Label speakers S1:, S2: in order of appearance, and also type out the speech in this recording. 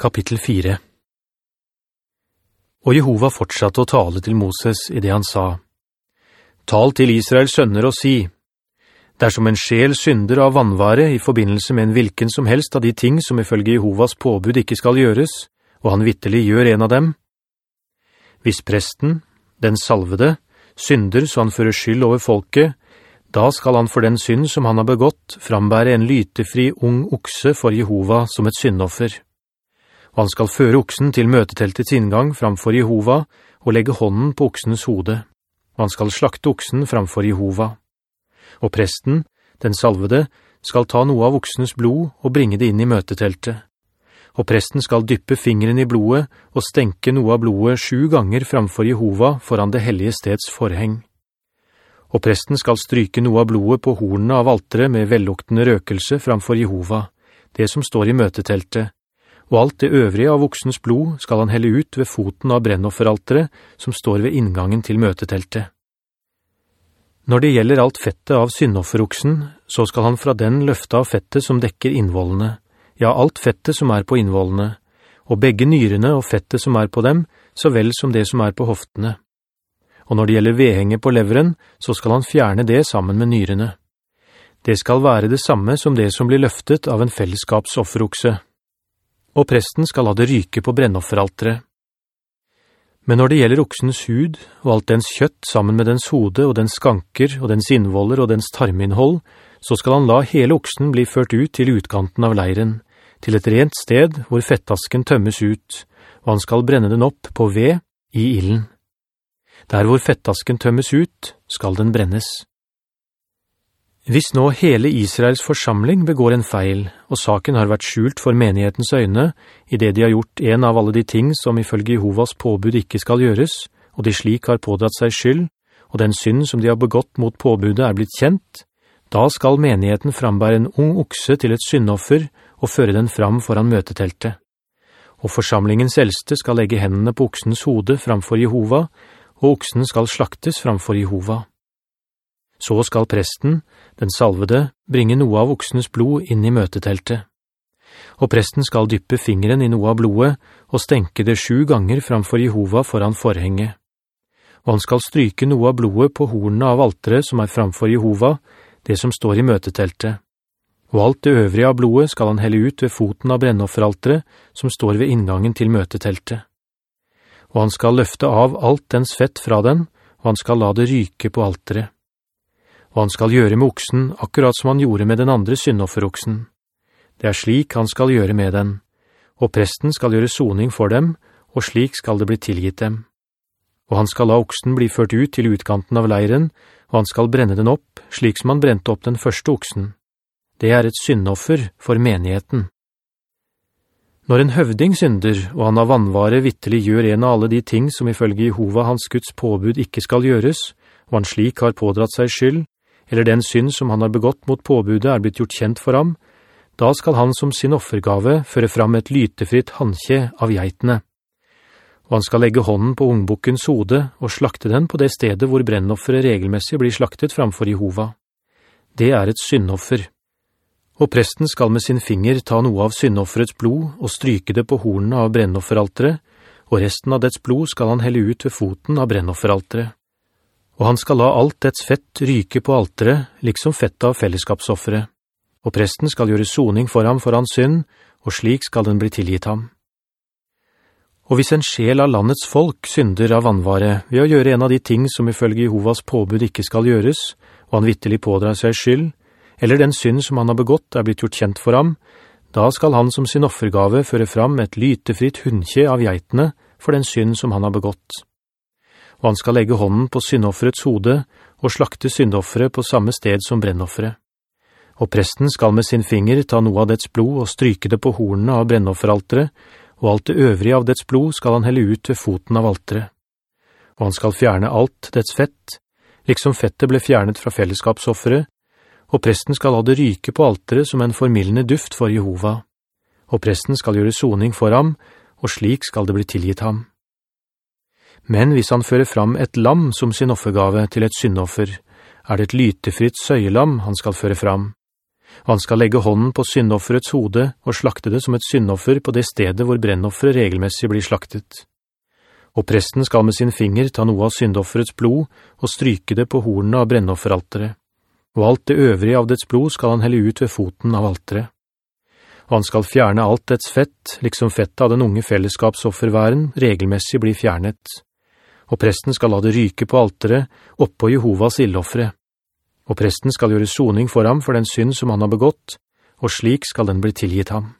S1: Kapittel 4 Og Jehova fortsatte å tale til Moses i det han sa, «Tal til Israels sønner og si, Dersom en sjel synder av vannvare i forbindelse med en hvilken som helst av de ting som ifølge Jehovas påbud ikke skal gjøres, og han vittelig gjør en av dem, hvis presten, den salvede, synder så han fører skyld over folket, da skal han for den synd som han har begått frambære en lytefri ung okse for Jehova som et syndoffer og han skal føre oksen til møteteltets inngang framfor Jehova og legge hånden på oksens hode, og han skal slakte oksen framfor Jehova. Og presten, den salvede, skal ta noe av oksens blod og bringe det inn i møteteltet. Og presten skal dyppe fingeren i blodet og stenke noe av blodet sju ganger framfor Jehova foran det hellige steds forheng. Og presten skal stryke noe av blodet på hornene av altere med velluktende røkelse framfor Jehova, det som står i møteteltet, og alt det øvrige av voksens blod skal han helle ut ved foten av brennofferaltere som står ved inngangen til møteteltet. Når det gjelder alt fettet av syndofferoksen, så skal han fra den løfte av fettet som dekker innvollene, ja, alt fettet som er på innvollene, og begge nyrene og fettet som er på dem, så vel som det som er på hoftene. Og når det gjelder vedhenget på leveren, så skal han fjerne det sammen med nyrene. Det skal være det samme som det som blir løftet av en fellesskapsofferokse og presten skal la det ryke på brennofferaltere. Men når det gjelder oksens hud, og alt dens kjøtt sammen med dens hode og dens skanker og dens innvoller og dens tarminnhold, så skal han la hele oksen bli ført ut til utkanten av leiren, til et rent sted hvor fettasken tømmes ut, og han skal brenne den opp på ved i illen. Der hvor fettasken tømmes ut, skal den brennes. Hvis nå hele Israels forsamling begår en feil, og saken har vært skjult for menighetens øyne, i det de har gjort en av alle de ting som ifølge Jehovas påbud ikke skal gjøres, og de slik har pådratt seg skyld, og den synd som de har begått mot påbudet er blitt kjent, da skal menigheten frambære en ung okse til et syndoffer og føre den fram foran møteteltet. Og forsamlingens eldste skal legge hendene på oksens hode framfor Jehova, og oksen skal slaktes framfor Jehova. Så skal presten, den salvede, bringe noe av oksens blod inn i møteteltet. Og presten skal dyppe fingeren i noe av blodet og stenke det sju ganger framfor Jehova foran forhenget. Og han skal stryke noe av blodet på hornene av altere som er framfor Jehova, det som står i møteteltet. Og alt det øvrige av blodet skal han helle ut ved foten av brennofferaltere som står ved inngangen til møteteltet. Og han skal løfte av alt dens fett fra den, og han skal la det ryke på altere og han skal gjøre med oksen akkurat som han gjorde med den andre syndofferoksen. Det er slik han skal gjøre med den, og presten skal gjøre soning for dem, og slik skal det bli tilgitt dem. Og han skal la oksen bli ført ut til utkanten av leiren, og han skal brenne den opp, slik som han brente opp den første oksen. Det er et syndoffer for menigheten. Når en høvding synder, og han av vannvare vittelig gjør en av alle de ting som ifølge Jehova hans Guds påbud ikke skal gjøres, og han slik har pådratt seg skyld, eller den synd som han har begått mot påbudet er blitt gjort kjent for ham, da skal han som sin offergave føre fram et lytefritt handkje av geitene. Og han skal legge hånden på ungbukkens hode og slakte den på det stedet hvor brennoffere regelmessig blir slaktet framfor Jehova. Det er et syndoffer. Og presten skal med sin finger ta noe av syndofferets blod og stryke det på hornene av brennofferaltere, og resten av dets blod skal han helle ut ved foten av brennofferaltere og han skal la alt dets fett ryke på altere, liksom fettet av fellesskapsoffere. Og presten skal gjøre soning for ham for hans synd, og slik skal den bli tilgitt ham. Og hvis en sjel av landets folk synder av vannvare ved å gjøre en av de ting som ifølge Jehovas påbud ikke skal gjøres, og han vittelig pådrar seg skyld, eller den synd som han har begått er blitt gjort kjent for ham, da skal han som sin offergave føre fram et lytefritt hundkje av geitene for den synd som han har begått og han skal legge hånden på syndofferets hode og slakte syndofferet på samme sted som brennofferet. Og presten skal med sin finger ta noe av dets blod og stryke det på hornene av brennofferaltere, og alt det øvrige av dets blod skal han helle ut ved foten av altere. Og han skal fjerne alt dets fett, liksom fettet ble fjernet fra fellesskapsofferet, og presten skal ha det ryke på altere som en formillende duft for Jehova. Og presten skal gjøre soning for ham, og slik skal det bli tilgitt ham. Men hvis han fører fram et lam som sin offergave til et syndoffer, er det et lytefritt søyelam han skal føre fram. og han skal legge hånden på syndofferets hode og slakte det som et syndoffer på det stedet hvor brennoffere regelmessig blir slaktet. Og presten skal med sin finger ta noe av syndofferets blod og stryke det på hornene av brennofferaltere. Og alt det øvrige av dets blod skal han helle ut ved foten av altere. Og han skal fjerne alt dets fett, liksom fettet av den unge fellesskapsofferværen regelmessig blir fjernet. Og presten skal la det ryke på altere oppå Jehovas illoffere og presten skal gjøre soning for ham for den synd som han har begått, og slik skal den bli tilgitt ham.